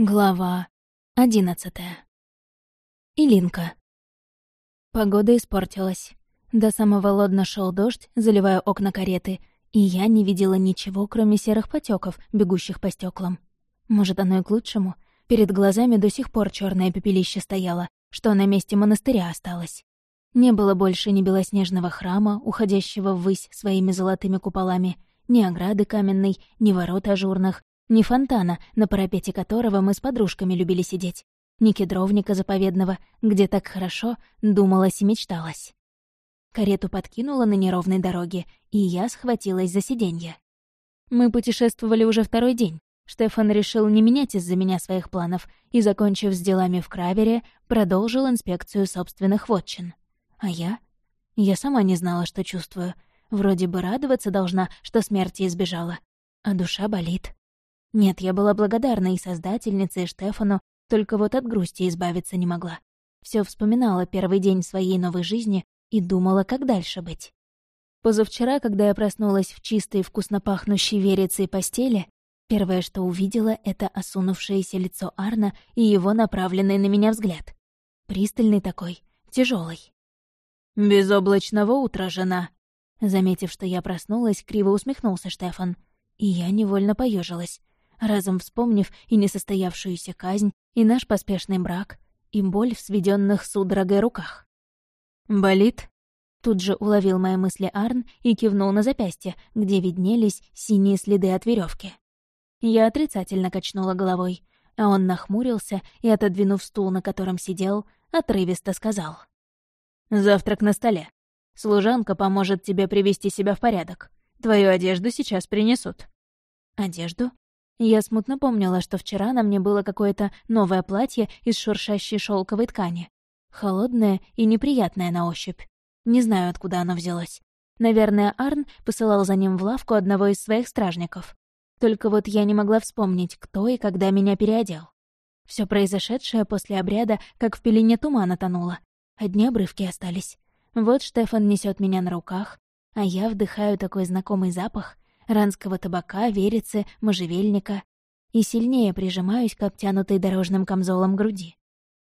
Глава одиннадцатая. Илинка. Погода испортилась. До самого лодна шел дождь, заливая окна кареты, и я не видела ничего, кроме серых потеков, бегущих по стеклам. Может, оно и к лучшему. Перед глазами до сих пор черное пепелище стояло, что на месте монастыря осталось. Не было больше ни белоснежного храма, уходящего ввысь своими золотыми куполами, ни ограды каменной, ни ворот ажурных, ни фонтана, на парапете которого мы с подружками любили сидеть. Ни кедровника заповедного, где так хорошо думалось и мечталось. Карету подкинула на неровной дороге, и я схватилась за сиденье. Мы путешествовали уже второй день. Штефан решил не менять из-за меня своих планов и, закончив с делами в Кравере, продолжил инспекцию собственных вотчин. А я? Я сама не знала, что чувствую. Вроде бы радоваться должна, что смерти избежала. А душа болит. Нет, я была благодарна и создательнице, и Штефану, только вот от грусти избавиться не могла. Все вспоминала первый день своей новой жизни и думала, как дальше быть. Позавчера, когда я проснулась в чистой, вкусно пахнущей верицей постели, первое, что увидела, это осунувшееся лицо Арна и его направленный на меня взгляд. Пристальный такой, тяжелый. «Безоблачного утра, жена!» Заметив, что я проснулась, криво усмехнулся Штефан. И я невольно поежилась разом вспомнив и несостоявшуюся казнь, и наш поспешный брак, и боль в сведенных судорогой руках. «Болит?» Тут же уловил мои мысли Арн и кивнул на запястье, где виднелись синие следы от веревки. Я отрицательно качнула головой, а он нахмурился и, отодвинув стул, на котором сидел, отрывисто сказал. «Завтрак на столе. Служанка поможет тебе привести себя в порядок. Твою одежду сейчас принесут». «Одежду?» Я смутно помнила, что вчера на мне было какое-то новое платье из шуршащей шелковой ткани. Холодное и неприятное на ощупь. Не знаю, откуда оно взялось. Наверное, Арн посылал за ним в лавку одного из своих стражников. Только вот я не могла вспомнить, кто и когда меня переодел. Все произошедшее после обряда, как в пелене тумана тонуло. Одни обрывки остались. Вот Штефан несет меня на руках, а я вдыхаю такой знакомый запах, ранского табака, верицы, можжевельника и сильнее прижимаюсь к обтянутой дорожным камзолом груди.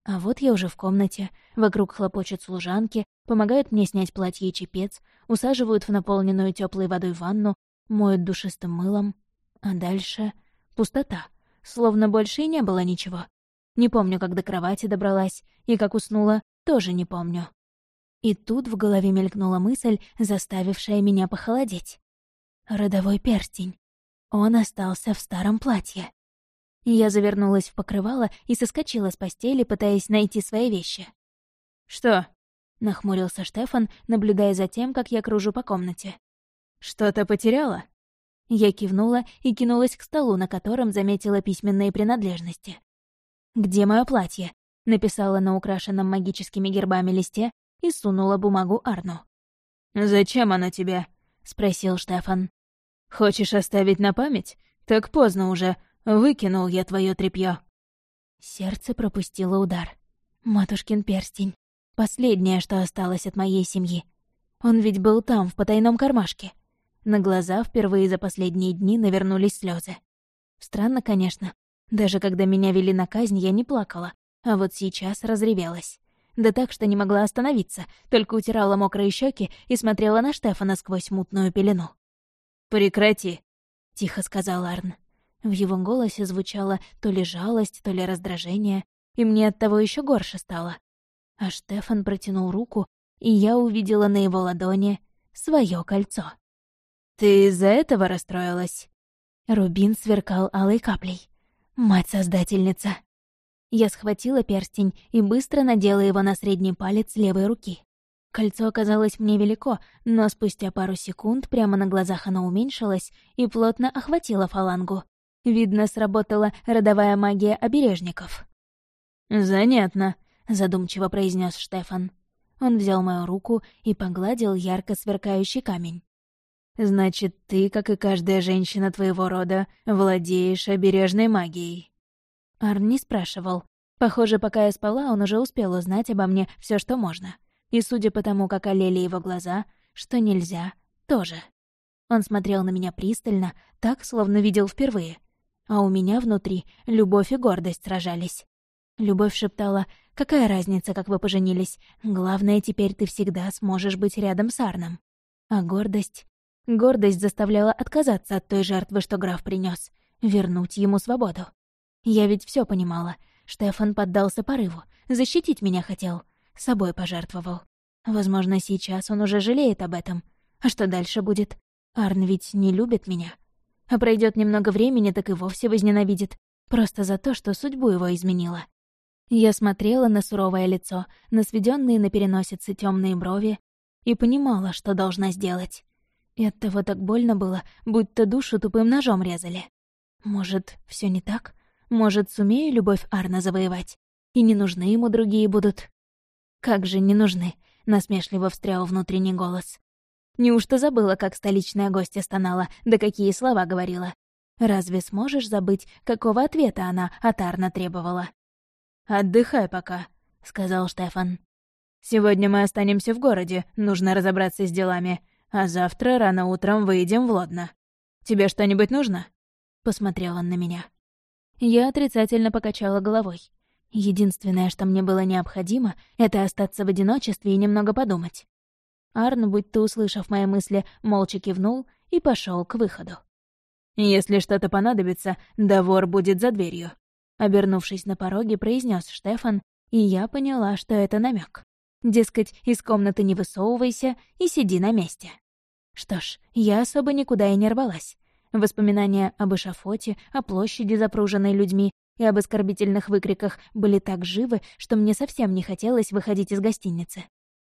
А вот я уже в комнате, вокруг хлопочут служанки, помогают мне снять платье и чепец, усаживают в наполненную теплой водой ванну, моют душистым мылом. А дальше — пустота, словно больше и не было ничего. Не помню, как до кровати добралась, и как уснула, тоже не помню. И тут в голове мелькнула мысль, заставившая меня похолодеть родовой перстень. Он остался в старом платье. Я завернулась в покрывало и соскочила с постели, пытаясь найти свои вещи. «Что?» — нахмурился Штефан, наблюдая за тем, как я кружу по комнате. «Что-то потеряла?» Я кивнула и кинулась к столу, на котором заметила письменные принадлежности. «Где мое платье?» — написала на украшенном магическими гербами листе и сунула бумагу Арну. «Зачем оно тебе?» — спросил Штефан. Хочешь оставить на память? Так поздно уже. Выкинул я твое тряпье. Сердце пропустило удар. Матушкин перстень. Последнее, что осталось от моей семьи. Он ведь был там, в потайном кармашке. На глаза впервые за последние дни навернулись слезы. Странно, конечно. Даже когда меня вели на казнь, я не плакала. А вот сейчас разревелась. Да так, что не могла остановиться, только утирала мокрые щеки и смотрела на Штефана сквозь мутную пелену. «Прекрати», — тихо сказал Арн. В его голосе звучало то ли жалость, то ли раздражение, и мне от того еще горше стало. А Штефан протянул руку, и я увидела на его ладони свое кольцо. «Ты из-за этого расстроилась?» Рубин сверкал алой каплей. «Мать-создательница!» Я схватила перстень и быстро надела его на средний палец левой руки. Кольцо оказалось мне велико, но спустя пару секунд прямо на глазах оно уменьшилось и плотно охватило фалангу. Видно, сработала родовая магия обережников. «Занятно», — задумчиво произнес Штефан. Он взял мою руку и погладил ярко сверкающий камень. «Значит, ты, как и каждая женщина твоего рода, владеешь обережной магией». Арн не спрашивал. Похоже, пока я спала, он уже успел узнать обо мне все, что можно. И судя по тому, как олели его глаза, что нельзя, тоже. Он смотрел на меня пристально, так, словно видел впервые. а у меня внутри любовь и гордость сражались. Любовь шептала, какая разница, как вы поженились, главное, теперь ты всегда сможешь быть рядом с Арном. А гордость... Гордость заставляла отказаться от той жертвы, что граф принес, вернуть ему свободу. Я ведь все понимала. Штефан поддался порыву, защитить меня хотел, собой пожертвовал. Возможно, сейчас он уже жалеет об этом. А что дальше будет? Арн ведь не любит меня. А пройдет немного времени, так и вовсе возненавидит. Просто за то, что судьбу его изменила. Я смотрела на суровое лицо, на сведенные на переносице темные брови и понимала, что должна сделать. И оттого так больно было, будто душу тупым ножом резали. Может, все не так? Может, сумею любовь Арна завоевать? И не нужны ему другие будут? Как же не нужны? Насмешливо встрял внутренний голос. Неужто забыла, как столичная гостья стонала, да какие слова говорила? Разве сможешь забыть, какого ответа она от требовала? «Отдыхай пока», — сказал Штефан. «Сегодня мы останемся в городе, нужно разобраться с делами, а завтра рано утром выйдем в Лодно. Тебе что-нибудь нужно?» Посмотрел он на меня. Я отрицательно покачала головой. Единственное, что мне было необходимо, это остаться в одиночестве и немного подумать. Арн, будто услышав мои мысли, молча кивнул и пошел к выходу. «Если что-то понадобится, довор будет за дверью», — обернувшись на пороге, произнес Штефан, и я поняла, что это намек. Дескать, из комнаты не высовывайся и сиди на месте. Что ж, я особо никуда и не рвалась. Воспоминания об эшафоте, о площади, запруженной людьми, и об оскорбительных выкриках были так живы, что мне совсем не хотелось выходить из гостиницы.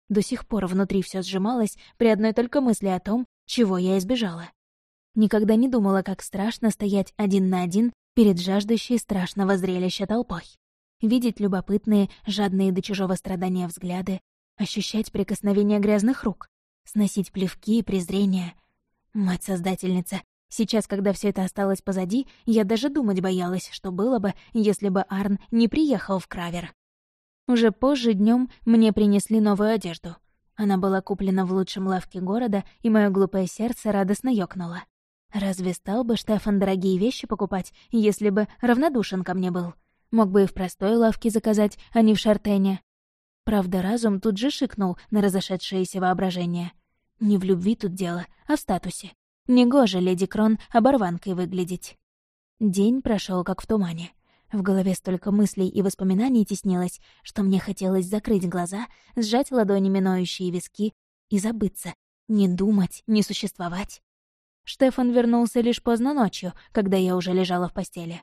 До сих пор внутри все сжималось при одной только мысли о том, чего я избежала. Никогда не думала, как страшно стоять один на один перед жаждущей страшного зрелища толпой. Видеть любопытные, жадные до чужого страдания взгляды, ощущать прикосновение грязных рук, сносить плевки и презрение. Мать-создательница, сейчас, когда все это осталось позади, я даже думать боялась, что было бы, если бы Арн не приехал в Кравер. Уже позже днем мне принесли новую одежду. Она была куплена в лучшем лавке города, и мое глупое сердце радостно ёкнуло. Разве стал бы Штефан дорогие вещи покупать, если бы равнодушен ко мне был? Мог бы и в простой лавке заказать, а не в шартене. Правда, разум тут же шикнул на разошедшееся воображение. Не в любви тут дело, а в статусе. Негоже леди Крон оборванкой выглядеть. День прошел как в тумане. В голове столько мыслей и воспоминаний теснилось, что мне хотелось закрыть глаза, сжать ладонями ноющие виски и забыться, не думать, не существовать. Штефан вернулся лишь поздно ночью, когда я уже лежала в постели.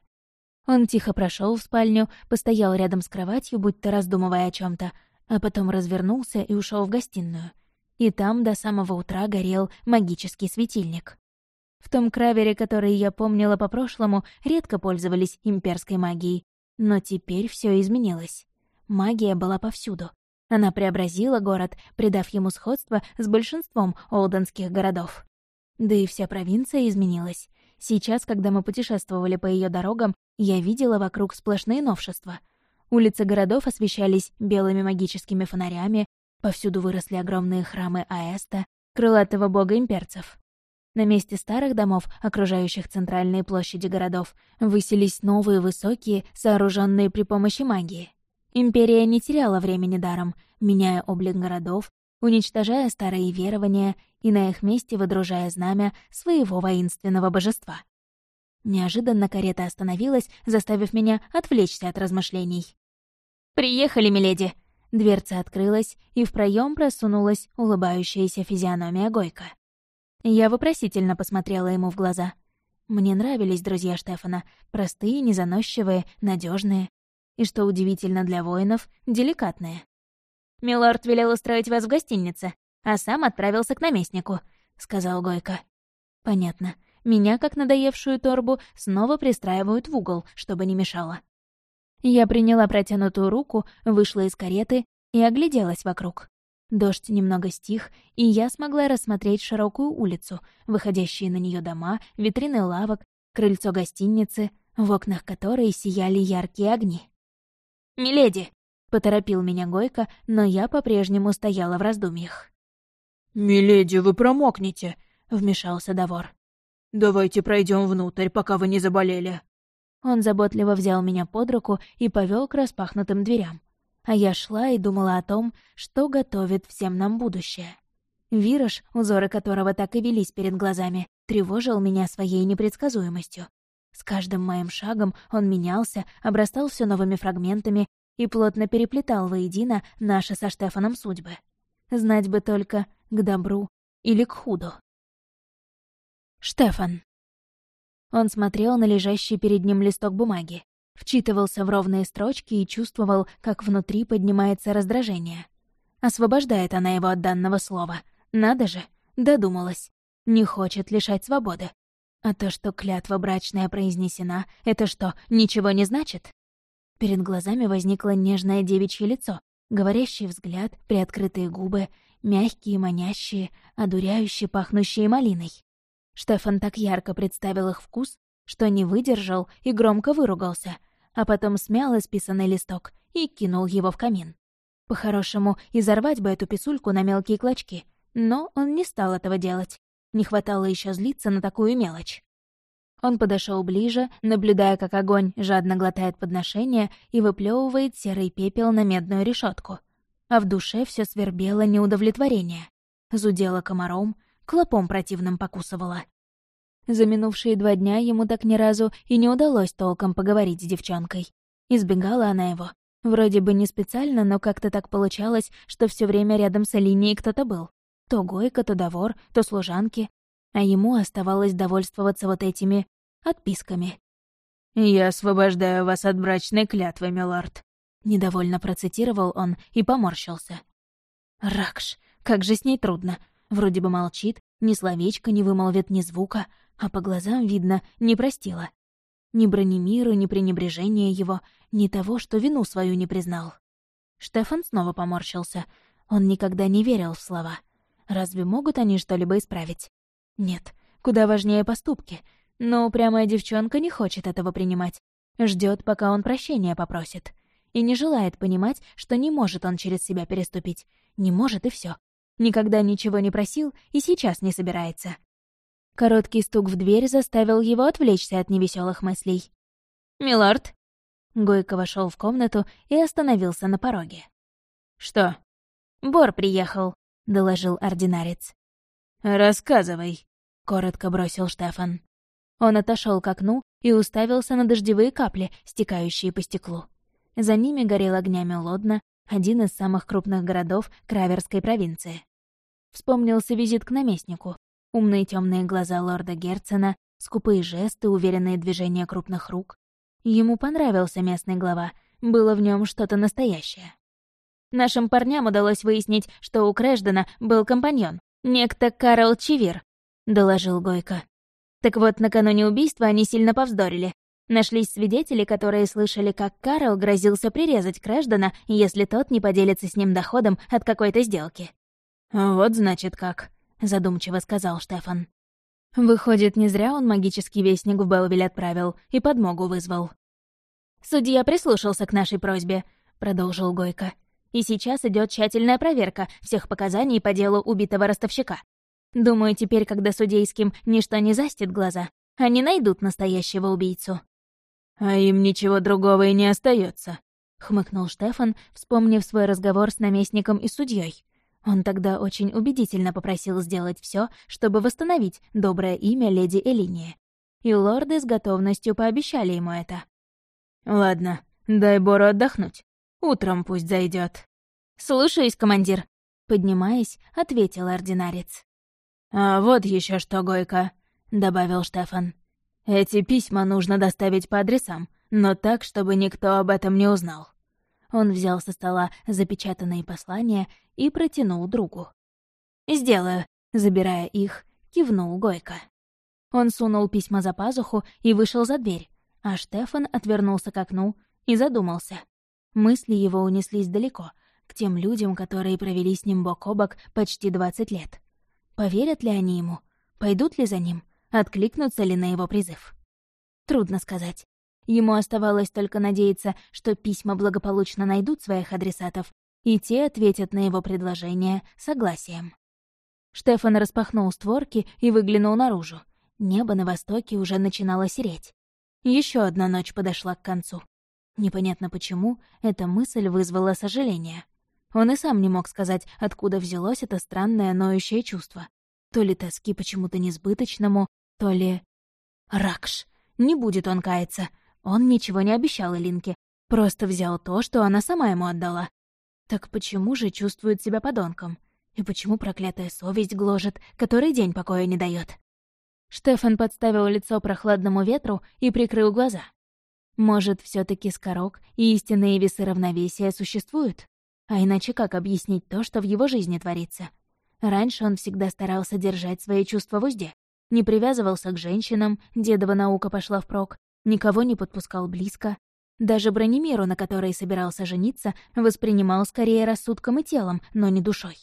Он тихо прошел в спальню, постоял рядом с кроватью, будто раздумывая о чем то а потом развернулся и ушел в гостиную. И там до самого утра горел магический светильник. В том кравере, который я помнила по прошлому, редко пользовались имперской магией. Но теперь все изменилось. Магия была повсюду. Она преобразила город, придав ему сходство с большинством олденских городов. Да и вся провинция изменилась. Сейчас, когда мы путешествовали по ее дорогам, я видела вокруг сплошные новшества. Улицы городов освещались белыми магическими фонарями, повсюду выросли огромные храмы Аэста, крылатого бога имперцев. На месте старых домов, окружающих центральные площади городов, высились новые высокие, сооруженные при помощи магии. Империя не теряла времени даром, меняя облик городов, уничтожая старые верования и на их месте выдружая знамя своего воинственного божества. Неожиданно карета остановилась, заставив меня отвлечься от размышлений. «Приехали, миледи!» Дверца открылась, и в проем просунулась улыбающаяся физиономия Гойка. Я вопросительно посмотрела ему в глаза. Мне нравились друзья Штефана, простые, незаносчивые, надежные и, что удивительно для воинов, деликатные. «Милорд велел устроить вас в гостинице, а сам отправился к наместнику», — сказал Гойко. «Понятно. Меня, как надоевшую торбу, снова пристраивают в угол, чтобы не мешало». Я приняла протянутую руку, вышла из кареты и огляделась вокруг. Дождь немного стих, и я смогла рассмотреть широкую улицу, выходящие на нее дома, витрины лавок, крыльцо гостиницы, в окнах которой сияли яркие огни. «Миледи!» — поторопил меня Гойко, но я по-прежнему стояла в раздумьях. «Миледи, вы промокнете!» — вмешался Давор. «Давайте пройдем внутрь, пока вы не заболели». Он заботливо взял меня под руку и повел к распахнутым дверям. А я шла и думала о том, что готовит всем нам будущее. Вираж, узоры которого так и велись перед глазами, тревожил меня своей непредсказуемостью. С каждым моим шагом он менялся, обрастал все новыми фрагментами и плотно переплетал воедино наши со Штефаном судьбы. Знать бы только, к добру или к худу. Штефан. Он смотрел на лежащий перед ним листок бумаги, вчитывался в ровные строчки и чувствовал, как внутри поднимается раздражение. Освобождает она его от данного слова. Надо же, додумалась. Не хочет лишать свободы. А то, что клятва брачная произнесена, это что, ничего не значит? Перед глазами возникло нежное девичье лицо, говорящий взгляд, приоткрытые губы, мягкие, манящие, одуряющие, пахнущие малиной. Штефан так ярко представил их вкус, что не выдержал и громко выругался, а потом смял исписанный листок и кинул его в камин. По-хорошему, изорвать бы эту писульку на мелкие клочки, но он не стал этого делать. Не хватало еще злиться на такую мелочь. Он подошел ближе, наблюдая, как огонь жадно глотает подношение и выплевывает серый пепел на медную решетку. А в душе все свербело неудовлетворение. Зудело комаром, клопом противным покусывала. За минувшие два дня ему так ни разу и не удалось толком поговорить с девчонкой. Избегала она его. Вроде бы не специально, но как-то так получалось, что все время рядом с Алинией кто-то был. То Гойка, то Довор, то служанки. А ему оставалось довольствоваться вот этими отписками. «Я освобождаю вас от брачной клятвы, милорд», — недовольно процитировал он и поморщился. «Ракш, как же с ней трудно. Вроде бы молчит, ни словечко не вымолвит, ни звука, а по глазам видно, не простила. Ни бронемиру, ни пренебрежения его, ни того, что вину свою не признал. Штефан снова поморщился. Он никогда не верил в слова. Разве могут они что-либо исправить? Нет, куда важнее поступки. Но упрямая девчонка не хочет этого принимать. Ждет, пока он прощения попросит. И не желает понимать, что не может он через себя переступить. Не может и все. Никогда ничего не просил и сейчас не собирается. Короткий стук в дверь заставил его отвлечься от невеселых мыслей. «Милорд!» Гойко вошел в комнату и остановился на пороге. «Что?» «Бор приехал», — доложил ординарец. «Рассказывай», — коротко бросил Штефан. Он отошел к окну и уставился на дождевые капли, стекающие по стеклу. За ними горел огнями Лодна, один из самых крупных городов Краверской провинции. Вспомнился визит к наместнику. Умные темные глаза лорда Герцена, скупые жесты, уверенные движения крупных рук. Ему понравился местный глава, было в нем что-то настоящее. Нашим парням удалось выяснить, что у Крэждена был компаньон, некто Карл Чивир, доложил Гойко. Так вот, накануне убийства они сильно повздорили. Нашлись свидетели, которые слышали, как Карл грозился прирезать Крэждена, если тот не поделится с ним доходом от какой-то сделки. «Вот значит как», — задумчиво сказал Штефан. Выходит, не зря он магический вестник в Белвиль отправил и подмогу вызвал. «Судья прислушался к нашей просьбе», — продолжил Гойко. «И сейчас идет тщательная проверка всех показаний по делу убитого ростовщика. Думаю, теперь, когда судейским ничто не застит глаза, они найдут настоящего убийцу». «А им ничего другого и не остается, хмыкнул Штефан, вспомнив свой разговор с наместником и судьей. Он тогда очень убедительно попросил сделать все, чтобы восстановить доброе имя леди Элинии. И лорды с готовностью пообещали ему это. «Ладно, дай Бору отдохнуть. Утром пусть зайдет. «Слушаюсь, командир», — поднимаясь, ответил ординарец. «А вот еще что, Гойка», — добавил Штефан. «Эти письма нужно доставить по адресам, но так, чтобы никто об этом не узнал». Он взял со стола запечатанные послания и протянул другу. «Сделаю», — забирая их, кивнул Гойко. Он сунул письма за пазуху и вышел за дверь, а Штефан отвернулся к окну и задумался. Мысли его унеслись далеко, к тем людям, которые провели с ним бок о бок почти двадцать лет. Поверят ли они ему? Пойдут ли за ним? Откликнутся ли на его призыв? Трудно сказать. Ему оставалось только надеяться, что письма благополучно найдут своих адресатов, и те ответят на его предложение согласием. Штефан распахнул створки и выглянул наружу. Небо на востоке уже начинало сереть. Еще одна ночь подошла к концу. Непонятно почему, эта мысль вызвала сожаление. Он и сам не мог сказать, откуда взялось это странное ноющее чувство. То ли тоски почему-то несбыточному, то ли... Ракш! Не будет он каяться. Он ничего не обещал Элинке. Просто взял то, что она сама ему отдала. Так почему же чувствует себя подонком? И почему проклятая совесть гложет, который день покоя не дает? Штефан подставил лицо прохладному ветру и прикрыл глаза. Может, все таки скорок и истинные весы равновесия существуют? А иначе как объяснить то, что в его жизни творится? Раньше он всегда старался держать свои чувства в узде. Не привязывался к женщинам, дедова наука пошла впрок, никого не подпускал близко. Даже Бронемиру, на которой собирался жениться, воспринимал скорее рассудком и телом, но не душой.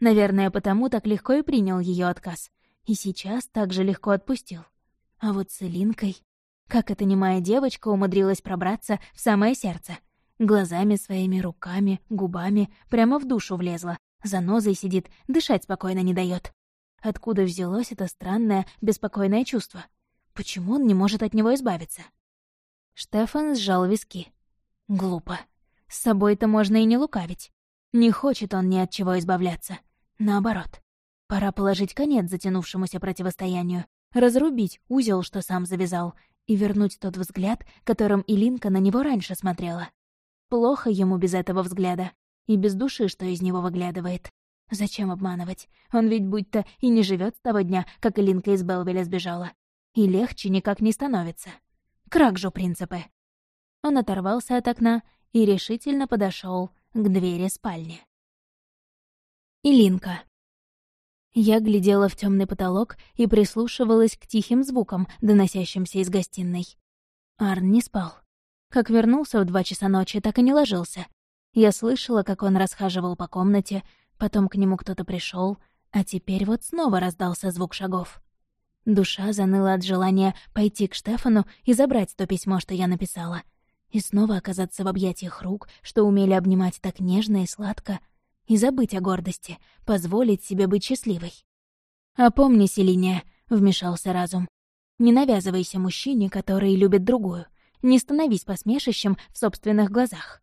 Наверное, потому так легко и принял ее отказ. И сейчас так же легко отпустил. А вот с Элинкой... Как эта немая девочка умудрилась пробраться в самое сердце? Глазами своими, руками, губами прямо в душу влезла. За нозой сидит, дышать спокойно не дает. Откуда взялось это странное, беспокойное чувство? Почему он не может от него избавиться? Штефан сжал виски. Глупо. С собой-то можно и не лукавить. Не хочет он ни от чего избавляться. Наоборот. Пора положить конец затянувшемуся противостоянию, разрубить узел, что сам завязал, и вернуть тот взгляд, которым Илинка на него раньше смотрела. Плохо ему без этого взгляда и без души, что из него выглядывает. Зачем обманывать? Он ведь будто и не живет с того дня, как Илинка из Белвеля сбежала. И легче никак не становится. Крак же принципы. Он оторвался от окна и решительно подошел к двери спальни. Илинка. Я глядела в темный потолок и прислушивалась к тихим звукам, доносящимся из гостиной. Арн не спал. Как вернулся в два часа ночи, так и не ложился. Я слышала, как он расхаживал по комнате, потом к нему кто-то пришел, а теперь вот снова раздался звук шагов. Душа заныла от желания пойти к Штефану и забрать то письмо, что я написала. И снова оказаться в объятиях рук, что умели обнимать так нежно и сладко — и забыть о гордости, позволить себе быть счастливой. «Опомнись, Элиния», — вмешался разум. «Не навязывайся мужчине, который любит другую. Не становись посмешищем в собственных глазах».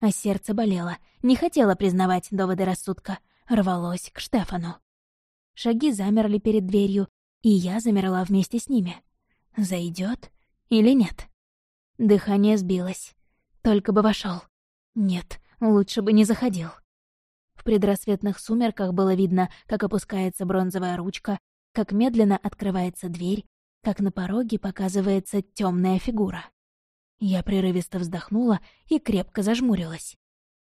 А сердце болело, не хотела признавать доводы рассудка, рвалось к Штефану. Шаги замерли перед дверью, и я замерла вместе с ними. Зайдет или нет? Дыхание сбилось. Только бы вошел. Нет, лучше бы не заходил. В предрассветных сумерках было видно, как опускается бронзовая ручка, как медленно открывается дверь, как на пороге показывается темная фигура. Я прерывисто вздохнула и крепко зажмурилась.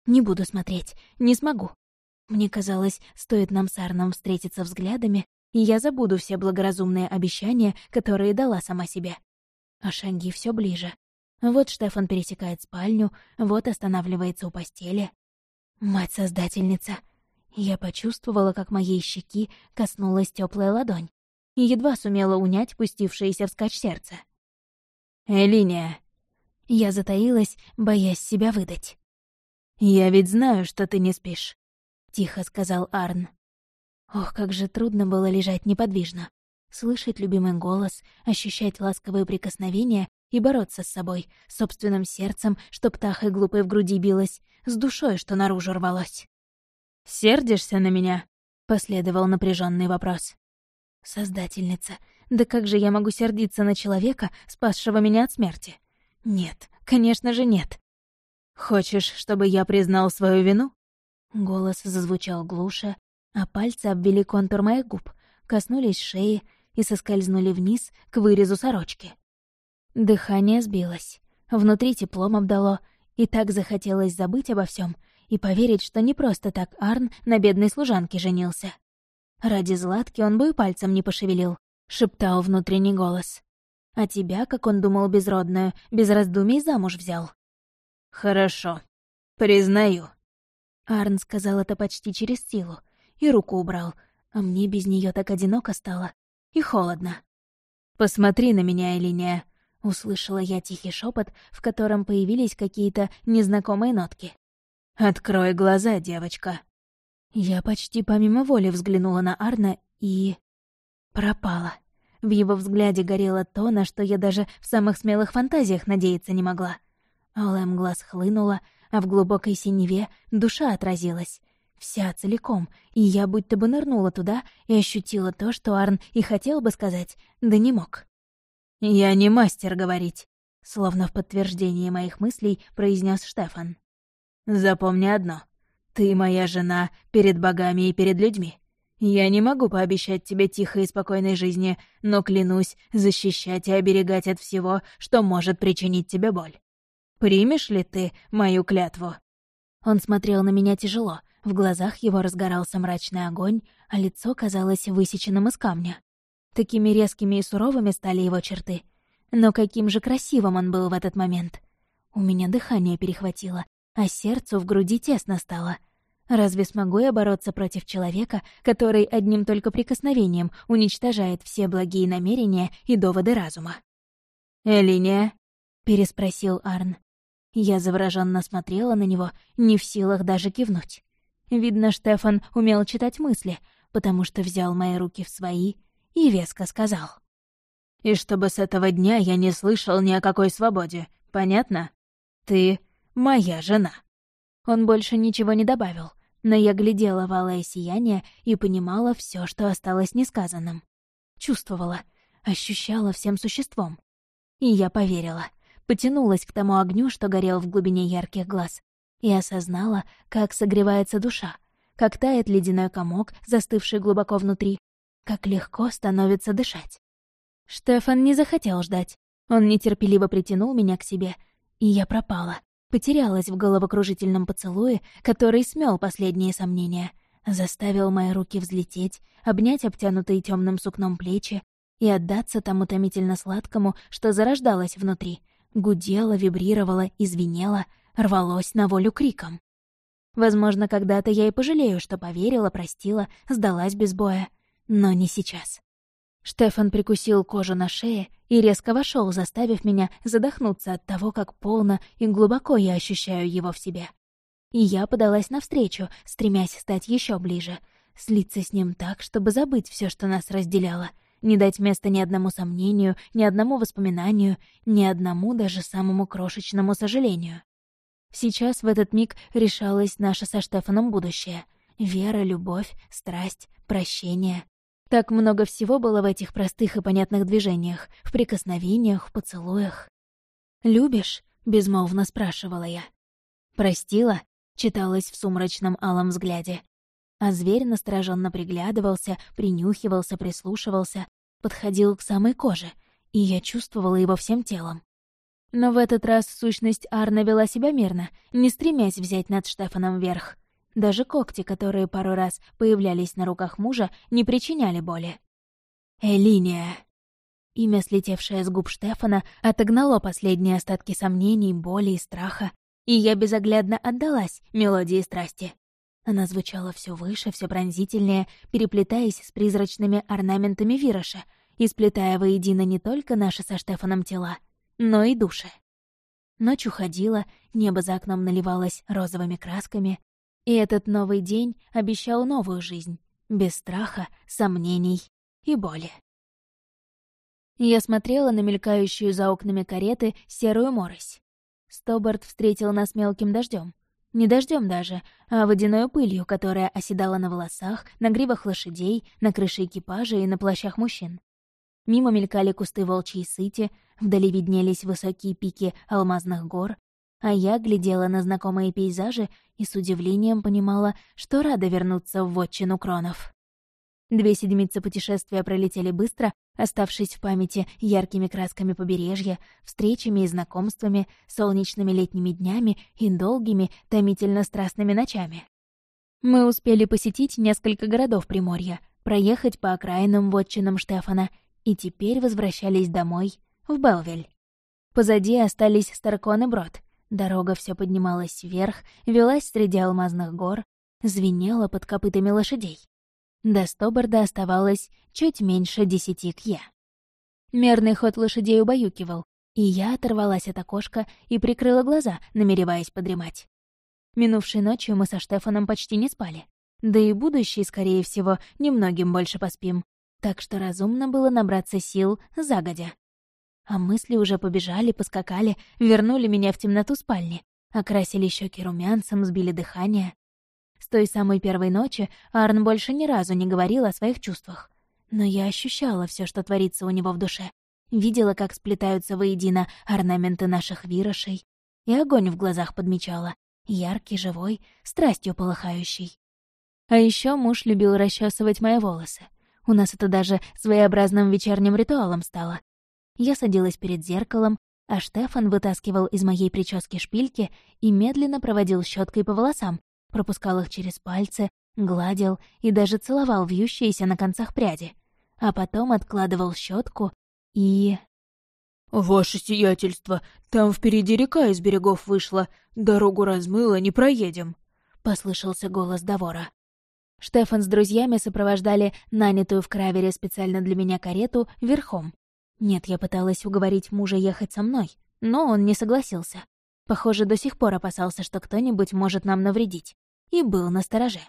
Не буду смотреть, не смогу. Мне казалось, стоит нам с Арном встретиться взглядами, и я забуду все благоразумные обещания, которые дала сама себе. А шаги все ближе. Вот Штефан пересекает спальню, вот останавливается у постели. Мать-создательница. Я почувствовала, как моей щеки коснулась теплая ладонь, и едва сумела унять пустившееся вскачь сердце. «Элиния!» Я затаилась, боясь себя выдать. «Я ведь знаю, что ты не спишь», — тихо сказал Арн. Ох, как же трудно было лежать неподвижно. Слышать любимый голос, ощущать ласковые прикосновения и бороться с собой, собственным сердцем, что птахой глупой в груди билось, с душой, что наружу рвалось. «Сердишься на меня?» — последовал напряженный вопрос. «Создательница, да как же я могу сердиться на человека, спасшего меня от смерти? Нет, конечно же нет. Хочешь, чтобы я признал свою вину?» Голос зазвучал глуше, а пальцы обвели контур моих губ, коснулись шеи и соскользнули вниз к вырезу сорочки. Дыхание сбилось. Внутри теплом обдало, и так захотелось забыть обо всем и поверить, что не просто так Арн на бедной служанке женился. Ради Златки он бы и пальцем не пошевелил, шептал внутренний голос. А тебя, как он думал, безродную, без раздумий замуж взял. «Хорошо. Признаю». Арн сказал это почти через силу и руку убрал, а мне без нее так одиноко стало и холодно. «Посмотри на меня, Элиния. Услышала я тихий шепот, в котором появились какие-то незнакомые нотки. «Открой глаза, девочка!» Я почти помимо воли взглянула на Арна и... пропала. В его взгляде горело то, на что я даже в самых смелых фантазиях надеяться не могла. Алая глаз хлынула, а в глубокой синеве душа отразилась. Вся целиком, и я будто бы нырнула туда и ощутила то, что Арн и хотел бы сказать, да не мог. «Я не мастер говорить», — словно в подтверждение моих мыслей произнес Штефан. «Запомни одно. Ты моя жена перед богами и перед людьми. Я не могу пообещать тебе тихой и спокойной жизни, но клянусь защищать и оберегать от всего, что может причинить тебе боль. Примешь ли ты мою клятву?» Он смотрел на меня тяжело, в глазах его разгорался мрачный огонь, а лицо казалось высеченным из камня. Такими резкими и суровыми стали его черты. Но каким же красивым он был в этот момент. У меня дыхание перехватило, а сердцу в груди тесно стало — Разве смогу я бороться против человека, который одним только прикосновением уничтожает все благие намерения и доводы разума? «Элиния?» — переспросил Арн. Я завороженно смотрела на него, не в силах даже кивнуть. Видно, Штефан умел читать мысли, потому что взял мои руки в свои и веско сказал. «И чтобы с этого дня я не слышал ни о какой свободе, понятно? Ты моя жена». Он больше ничего не добавил, но я глядела в алое сияние и понимала все, что осталось несказанным. Чувствовала, ощущала всем существом. И я поверила, потянулась к тому огню, что горел в глубине ярких глаз, и осознала, как согревается душа, как тает ледяной комок, застывший глубоко внутри, как легко становится дышать. Штефан не захотел ждать. Он нетерпеливо притянул меня к себе, и я пропала, Потерялась в головокружительном поцелуе, который смел последние сомнения, заставил мои руки взлететь, обнять обтянутые темным сукном плечи и отдаться тому томительно сладкому, что зарождалось внутри, гудело, вибрировало, извинело, рвалось на волю криком. Возможно, когда-то я и пожалею, что поверила, простила, сдалась без боя, но не сейчас. Штефан прикусил кожу на шее и резко вошел, заставив меня задохнуться от того, как полно и глубоко я ощущаю его в себе. И я подалась навстречу, стремясь стать еще ближе, слиться с ним так, чтобы забыть все, что нас разделяло, не дать места ни одному сомнению, ни одному воспоминанию, ни одному даже самому крошечному сожалению. Сейчас в этот миг решалось наше со Штефаном будущее. Вера, любовь, страсть, прощение, так много всего было в этих простых и понятных движениях, в прикосновениях, в поцелуях. «Любишь?» — безмолвно спрашивала я. «Простила?» — читалось в сумрачном алом взгляде. А зверь настороженно приглядывался, принюхивался, прислушивался, подходил к самой коже, и я чувствовала его всем телом. Но в этот раз сущность Арна вела себя мирно, не стремясь взять над Штефаном верх. Даже когти, которые пару раз появлялись на руках мужа, не причиняли боли. «Элиния!» Имя, слетевшее с губ Штефана, отогнало последние остатки сомнений, боли и страха, и я безоглядно отдалась мелодии страсти. Она звучала все выше, все пронзительнее, переплетаясь с призрачными орнаментами вироша и сплетая воедино не только наши со Штефаном тела, но и души. Ночь уходила, небо за окном наливалось розовыми красками, и этот новый день обещал новую жизнь, без страха, сомнений и боли. Я смотрела на мелькающую за окнами кареты серую морось. Стобарт встретил нас мелким дождем. Не дождем даже, а водяной пылью, которая оседала на волосах, на гривах лошадей, на крыше экипажа и на плащах мужчин. Мимо мелькали кусты волчьей сыти, вдали виднелись высокие пики алмазных гор, а я глядела на знакомые пейзажи и с удивлением понимала, что рада вернуться в вотчину кронов. Две седмицы путешествия пролетели быстро, оставшись в памяти яркими красками побережья, встречами и знакомствами, солнечными летними днями и долгими, томительно-страстными ночами. Мы успели посетить несколько городов Приморья, проехать по окраинам вотчинам Штефана и теперь возвращались домой, в Белвель. Позади остались Старкон и Брод — Дорога все поднималась вверх, велась среди алмазных гор, звенела под копытами лошадей. До Стоборда оставалось чуть меньше десяти кья. Мерный ход лошадей убаюкивал, и я оторвалась от окошка и прикрыла глаза, намереваясь подремать. Минувшей ночью мы со Штефаном почти не спали. Да и будущий, скорее всего, немногим больше поспим. так что разумно было набраться сил загодя. А мысли уже побежали, поскакали, вернули меня в темноту спальни, окрасили щеки румянцем, сбили дыхание. С той самой первой ночи Арн больше ни разу не говорил о своих чувствах. Но я ощущала все, что творится у него в душе. Видела, как сплетаются воедино орнаменты наших вирошей, и огонь в глазах подмечала, яркий, живой, страстью полыхающий. А еще муж любил расчесывать мои волосы. У нас это даже своеобразным вечерним ритуалом стало. Я садилась перед зеркалом, а Штефан вытаскивал из моей прически шпильки и медленно проводил щеткой по волосам, пропускал их через пальцы, гладил и даже целовал вьющиеся на концах пряди. А потом откладывал щетку и... «Ваше сиятельство, там впереди река из берегов вышла, дорогу размыло, не проедем», — послышался голос Давора. Штефан с друзьями сопровождали нанятую в Кравере специально для меня карету верхом. Нет, я пыталась уговорить мужа ехать со мной, но он не согласился. Похоже, до сих пор опасался, что кто-нибудь может нам навредить. И был настороже.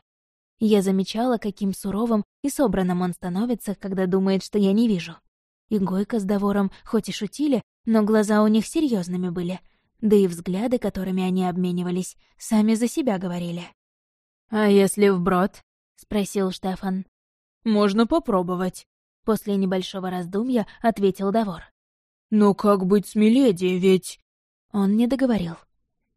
Я замечала, каким суровым и собранным он становится, когда думает, что я не вижу. И Гойка с Довором хоть и шутили, но глаза у них серьезными были, да и взгляды, которыми они обменивались, сами за себя говорили. «А если вброд?» — спросил Штефан. «Можно попробовать», — после небольшого раздумья ответил Давор. «Но как быть с Миледи, ведь...» Он не договорил.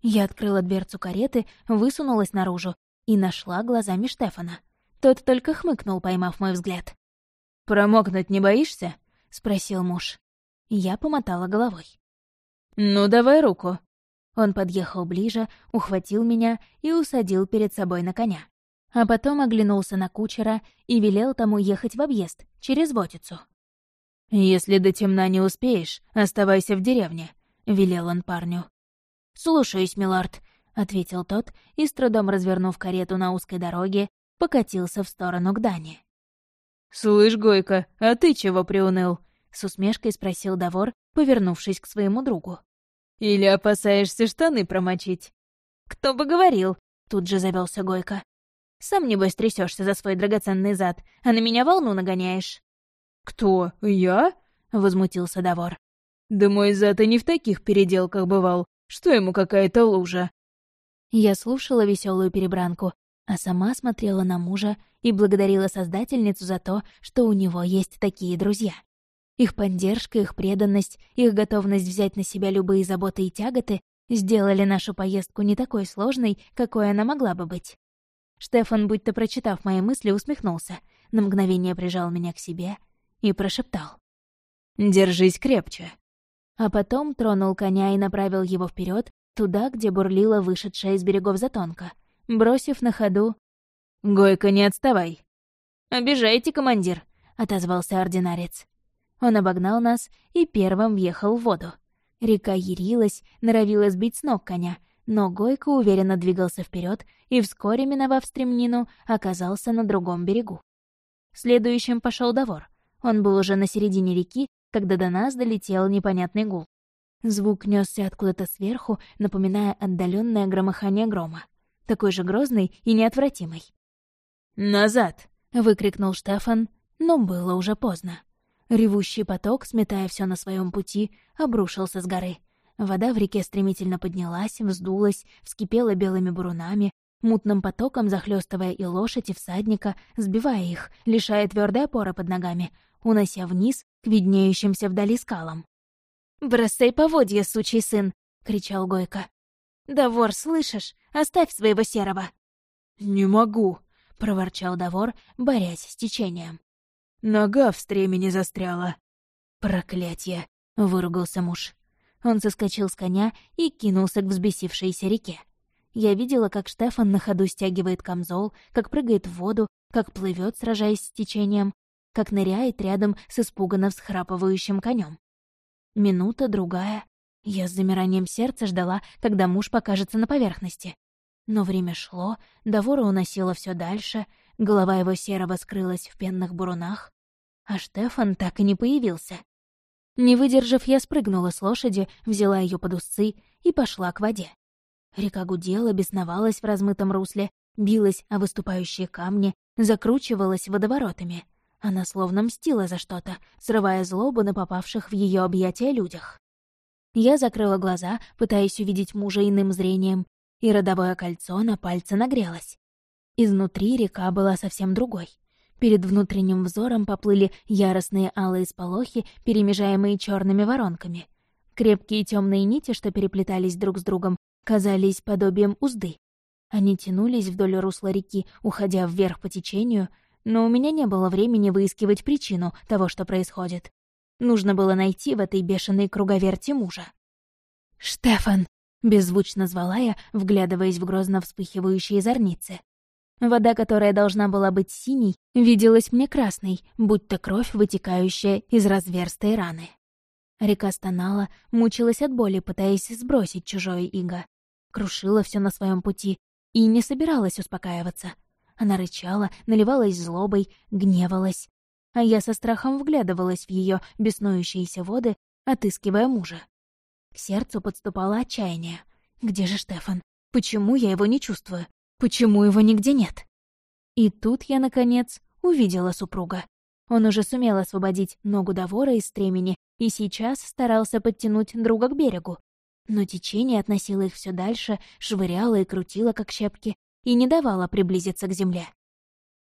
Я открыла дверцу кареты, высунулась наружу и нашла глазами Штефана. Тот только хмыкнул, поймав мой взгляд. «Промокнуть не боишься?» — спросил муж. Я помотала головой. «Ну, давай руку». Он подъехал ближе, ухватил меня и усадил перед собой на коня. А потом оглянулся на кучера и велел тому ехать в объезд, через Вотицу. «Если до темна не успеешь, оставайся в деревне», — велел он парню. «Слушаюсь, милорд», — ответил тот и, с трудом развернув карету на узкой дороге, покатился в сторону к Дане. «Слышь, Гойка, а ты чего приуныл?» — с усмешкой спросил Давор, повернувшись к своему другу. «Или опасаешься штаны промочить?» «Кто бы говорил?» — тут же завелся Гойка. «Сам, небось, трясешься за свой драгоценный зад, а на меня волну нагоняешь». «Кто? Я?» — возмутился Давор. «Да мой зад и не в таких переделках бывал. Что ему какая-то лужа?» Я слушала веселую перебранку, а сама смотрела на мужа и благодарила Создательницу за то, что у него есть такие друзья. Их поддержка, их преданность, их готовность взять на себя любые заботы и тяготы сделали нашу поездку не такой сложной, какой она могла бы быть. Штефан, будто прочитав мои мысли, усмехнулся, на мгновение прижал меня к себе и прошептал. «Держись крепче». А потом тронул коня и направил его вперед туда, где бурлила вышедшая из берегов затонка — бросив на ходу «Гойка, не отставай!» «Обижаете, командир!» — отозвался ординарец. Он обогнал нас и первым въехал в воду. Река ярилась, норовила сбить с ног коня, но Гойка уверенно двигался вперед и вскоре, миновав стремнину, оказался на другом берегу. Следующим пошел Давор. Он был уже на середине реки, когда до нас долетел непонятный гул. Звук несся откуда-то сверху, напоминая отдаленное громыхание грома такой же грозный и неотвратимый. «Назад!» — выкрикнул Штефан, но было уже поздно. Ревущий поток, сметая все на своем пути, обрушился с горы. Вода в реке стремительно поднялась, вздулась, вскипела белыми бурунами, мутным потоком захлестывая и лошадь, и всадника, сбивая их, лишая твердой опоры под ногами, унося вниз к виднеющимся вдали скалам. «Бросай поводья, сучий сын!» — кричал Гойко. «Давор, слышишь? Оставь своего серого!» «Не могу!» — проворчал Давор, борясь с течением. «Нога в стремени застряла!» «Проклятье!» — выругался муж. Он соскочил с коня и кинулся к взбесившейся реке. Я видела, как Штефан на ходу стягивает камзол, как прыгает в воду, как плывет, сражаясь с течением, как ныряет рядом с испуганно всхрапывающим конем. Минута, другая, я с замиранием сердца ждала, когда муж покажется на поверхности. Но время шло, Давора уносило все дальше, голова его серого скрылась в пенных бурунах, а Штефан так и не появился. Не выдержав, я спрыгнула с лошади, взяла ее под усы и пошла к воде. Река гудела, бесновалась в размытом русле, билась о выступающие камни, закручивалась водоворотами, Она словно мстила за что-то, срывая злобу на попавших в ее объятия людях. Я закрыла глаза, пытаясь увидеть мужа иным зрением, и родовое кольцо на пальце нагрелось. Изнутри река была совсем другой. Перед внутренним взором поплыли яростные алые сполохи, перемежаемые черными воронками. Крепкие темные нити, что переплетались друг с другом, казались подобием узды. Они тянулись вдоль русла реки, уходя вверх по течению, но у меня не было времени выискивать причину того, что происходит. Нужно было найти в этой бешеной круговерти мужа. «Штефан!» — беззвучно звала я, вглядываясь в грозно вспыхивающие зорницы. Вода, которая должна была быть синей, виделась мне красной, будто кровь, вытекающая из разверстой раны. Река стонала, мучилась от боли, пытаясь сбросить чужое иго. Крушила все на своем пути и не собиралась успокаиваться. Она рычала, наливалась злобой, гневалась. А я со страхом вглядывалась в ее беснующиеся воды, отыскивая мужа. К сердцу подступало отчаяние. Где же Штефан? Почему я его не чувствую? Почему его нигде нет? И тут я, наконец, увидела супруга. Он уже сумел освободить ногу Довора из стремени и сейчас старался подтянуть друга к берегу. Но течение относило их все дальше, швыряло и крутило, как щепки, и не давало приблизиться к земле.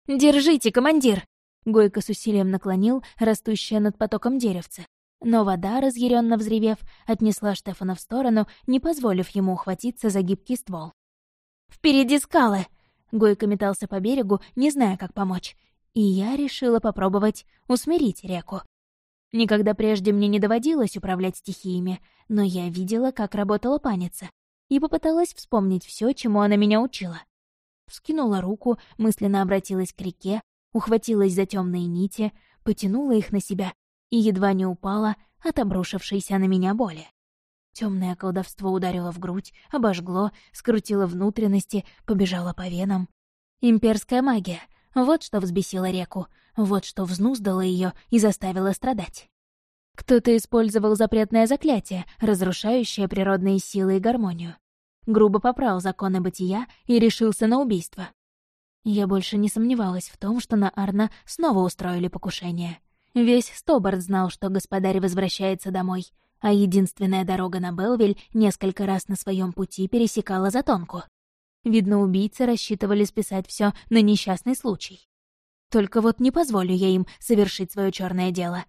«Держите, командир!» Гойко с усилием наклонил растущее над потоком деревце. Но вода, разъяренно взревев, отнесла Штефана в сторону, не позволив ему ухватиться за гибкий ствол. «Впереди скалы!» Гойко метался по берегу, не зная, как помочь. И я решила попробовать усмирить реку. Никогда прежде мне не доводилось управлять стихиями, но я видела, как работала паница, и попыталась вспомнить все, чему она меня учила. Вскинула руку, мысленно обратилась к реке, ухватилась за темные нити, потянула их на себя и едва не упала от обрушившейся на меня боли. Темное колдовство ударило в грудь, обожгло, скрутило внутренности, побежало по венам. Имперская магия — вот что взбесило реку, вот что взнуздало ее и заставило страдать. Кто-то использовал запретное заклятие, разрушающее природные силы и гармонию. Грубо поправил законы бытия и решился на убийство. Я больше не сомневалась в том, что на Арна снова устроили покушение. Весь Стобард знал, что господарь возвращается домой, а единственная дорога на Белвиль несколько раз на своем пути пересекала Затонку. Видно, убийцы рассчитывали списать все на несчастный случай. Только вот не позволю я им совершить свое черное дело.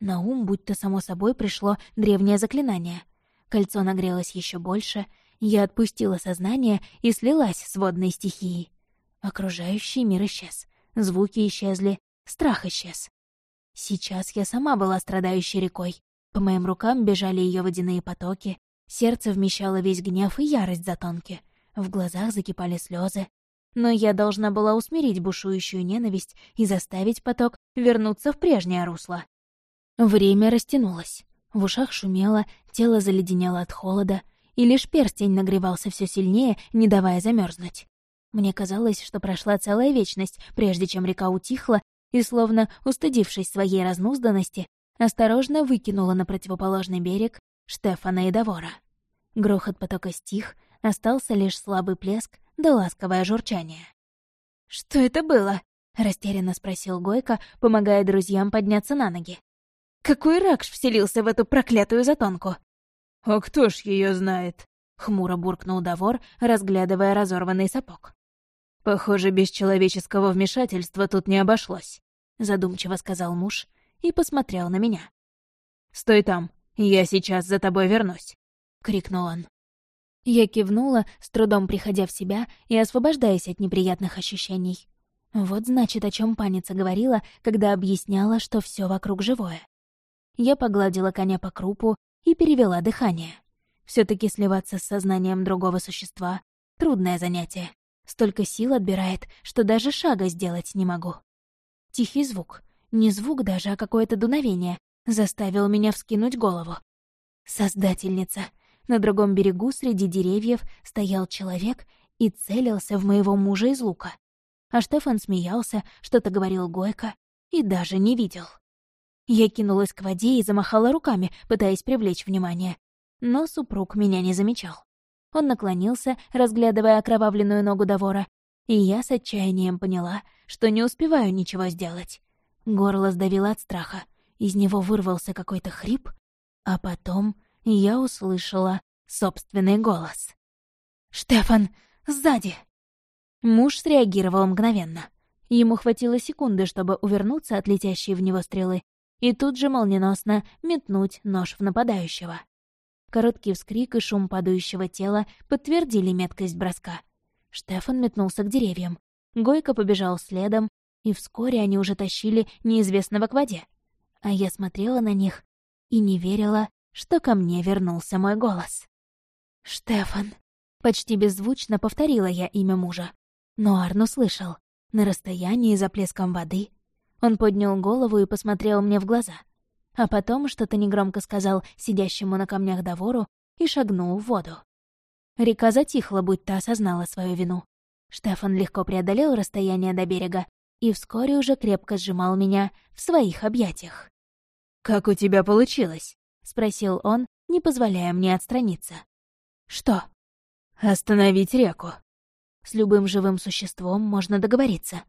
На ум будто само собой пришло древнее заклинание. Кольцо нагрелось еще больше, я отпустила сознание и слилась с водной стихией. Окружающий мир исчез, звуки исчезли, страх исчез. Сейчас я сама была страдающей рекой. По моим рукам бежали ее водяные потоки, сердце вмещало весь гнев и ярость затонки, в глазах закипали слезы. Но я должна была усмирить бушующую ненависть и заставить поток вернуться в прежнее русло. Время растянулось. В ушах шумело, тело заледенело от холода, и лишь перстень нагревался все сильнее, не давая замерзнуть. Мне казалось, что прошла целая вечность, прежде чем река утихла и, словно устыдившись своей разнузданности, осторожно выкинула на противоположный берег Штефана и Довора. Грохот потока стих, остался лишь слабый плеск да ласковое журчание. «Что это было?» — растерянно спросил Гойко, помогая друзьям подняться на ноги. «Какой ракш вселился в эту проклятую затонку?» «А кто ж ее знает?» — хмуро буркнул Довор, разглядывая разорванный сапог. «Похоже, без человеческого вмешательства тут не обошлось», — задумчиво сказал муж и посмотрел на меня. «Стой там, я сейчас за тобой вернусь», — крикнул он. Я кивнула, с трудом приходя в себя и освобождаясь от неприятных ощущений. Вот значит, о чем паница говорила, когда объясняла, что все вокруг живое. Я погладила коня по крупу и перевела дыхание. все таки сливаться с сознанием другого существа — трудное занятие. Столько сил отбирает, что даже шага сделать не могу. Тихий звук, не звук даже, а какое-то дуновение, заставил меня вскинуть голову. Создательница. На другом берегу среди деревьев стоял человек и целился в моего мужа из лука. А Штефан смеялся, что-то говорил Гойко и даже не видел. Я кинулась к воде и замахала руками, пытаясь привлечь внимание. Но супруг меня не замечал. Он наклонился, разглядывая окровавленную ногу Довора, и я с отчаянием поняла, что не успеваю ничего сделать. Горло сдавило от страха. Из него вырвался какой-то хрип, а потом я услышала собственный голос. «Штефан, сзади!» Муж среагировал мгновенно. Ему хватило секунды, чтобы увернуться от летящей в него стрелы и тут же молниеносно метнуть нож в нападающего. Короткий вскрик и шум падающего тела подтвердили меткость броска. Штефан метнулся к деревьям. Гойко побежал следом, и вскоре они уже тащили неизвестного к воде. А я смотрела на них и не верила, что ко мне вернулся мой голос. «Штефан!» Почти беззвучно повторила я имя мужа. Но Арн услышал. На расстоянии за плеском воды. Он поднял голову и посмотрел мне в глаза. А потом что-то негромко сказал сидящему на камнях Довору и шагнул в воду. Река затихла, будто осознала свою вину. Штефан легко преодолел расстояние до берега и вскоре уже крепко сжимал меня в своих объятиях. «Как у тебя получилось?» — спросил он, не позволяя мне отстраниться. «Что?» «Остановить реку». С любым живым существом можно договориться.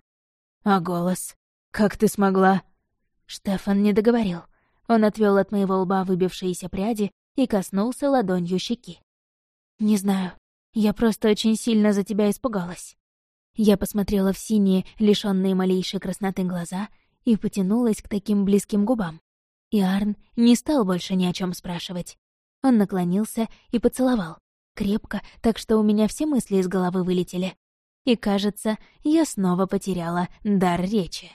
«А голос? Как ты смогла?» Штефан не договорил. Он отвел от моего лба выбившиеся пряди и коснулся ладонью щеки. «Не знаю. Я просто очень сильно за тебя испугалась». Я посмотрела в синие, лишённые малейшей красноты глаза и потянулась к таким близким губам. И Арн не стал больше ни о чем спрашивать. Он наклонился и поцеловал. Крепко, так что у меня все мысли из головы вылетели. И, кажется, я снова потеряла дар речи.